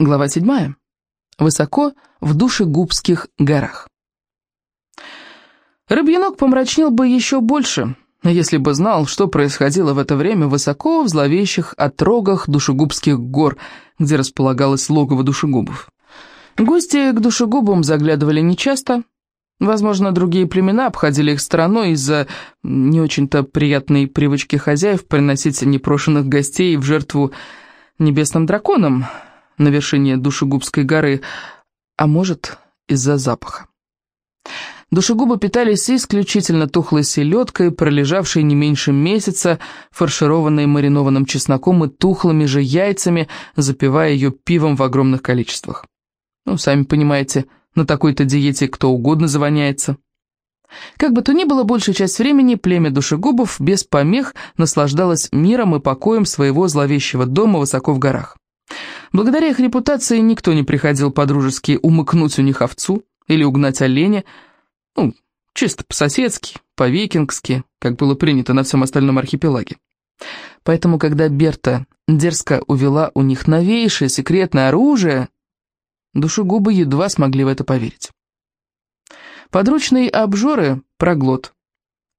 Глава 7. Высоко в душегубских горах. Рыбьянок помрачнел бы еще больше, если бы знал, что происходило в это время высоко в зловещих отрогах душегубских гор, где располагалось логово душегубов. Гости к душегубам заглядывали нечасто. Возможно, другие племена обходили их стороной из-за не очень-то приятной привычки хозяев приносить непрошенных гостей в жертву небесным драконам – на вершине Душегубской горы, а может, из-за запаха. Душегубы питались исключительно тухлой селедкой, пролежавшей не меньше месяца, фаршированной маринованным чесноком и тухлыми же яйцами, запивая ее пивом в огромных количествах. Ну, сами понимаете, на такой-то диете кто угодно завоняется. Как бы то ни было, большую часть времени племя душегубов без помех наслаждалось миром и покоем своего зловещего дома высоко в горах. Благодаря их репутации никто не приходил по-дружески умыкнуть у них овцу или угнать оленя, ну, чисто по-соседски, по-викингски, как было принято на всем остальном архипелаге. Поэтому, когда Берта дерзко увела у них новейшее секретное оружие, душегубы едва смогли в это поверить. Подручные обжоры, проглот,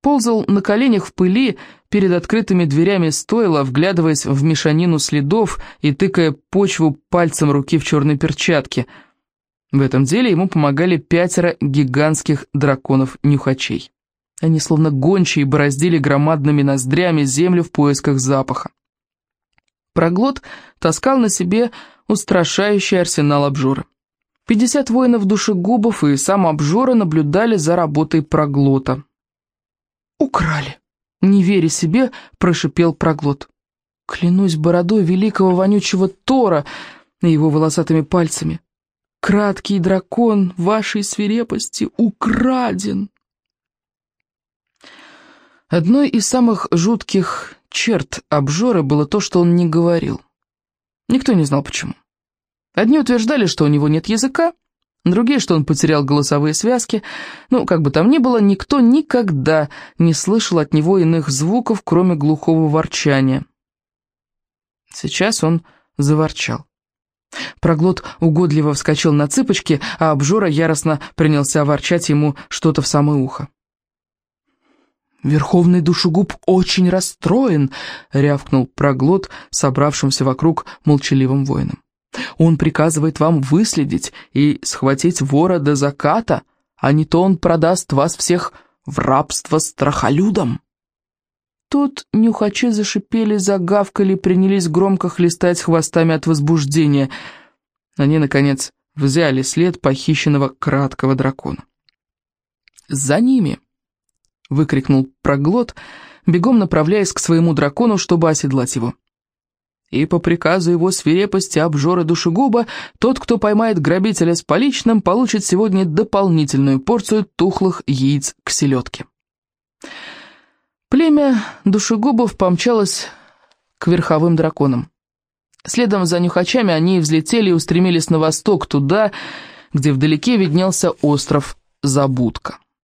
ползал на коленях в пыли перед открытыми дверями стойла, вглядываясь в мешанину следов и тыкая почву пальцем руки в черной перчатке. В этом деле ему помогали пятеро гигантских драконов-нюхачей. Они словно гончие бороздили громадными ноздрями землю в поисках запаха. Проглот таскал на себе устрашающий арсенал обжора. Пятьдесят воинов душегубов и сам обжора наблюдали за работой проглота. «Украли!» Не веря себе, прошипел проглот. «Клянусь бородой великого вонючего Тора и его волосатыми пальцами. Краткий дракон вашей свирепости украден!» Одной из самых жутких черт обжора было то, что он не говорил. Никто не знал почему. Одни утверждали, что у него нет языка, Другие, что он потерял голосовые связки. Ну, как бы там ни было, никто никогда не слышал от него иных звуков, кроме глухого ворчания. Сейчас он заворчал. Проглот угодливо вскочил на цыпочки, а обжора яростно принялся ворчать ему что-то в самое ухо. «Верховный душегуб очень расстроен», — рявкнул проглот собравшимся вокруг молчаливым воинам. Он приказывает вам выследить и схватить вора до заката, а не то он продаст вас всех в рабство страхолюдам». Тут нюхачи зашипели, загавкали, принялись громко хлестать хвостами от возбуждения. Они, наконец, взяли след похищенного краткого дракона. «За ними!» — выкрикнул проглот, бегом направляясь к своему дракону, чтобы оседлать его и по приказу его свирепости обжора душегуба, тот, кто поймает грабителя с поличным, получит сегодня дополнительную порцию тухлых яиц к селедке. Племя душегубов помчалось к верховым драконам. Следом за нюхачами они взлетели и устремились на восток, туда, где вдалеке виднелся остров Забудка.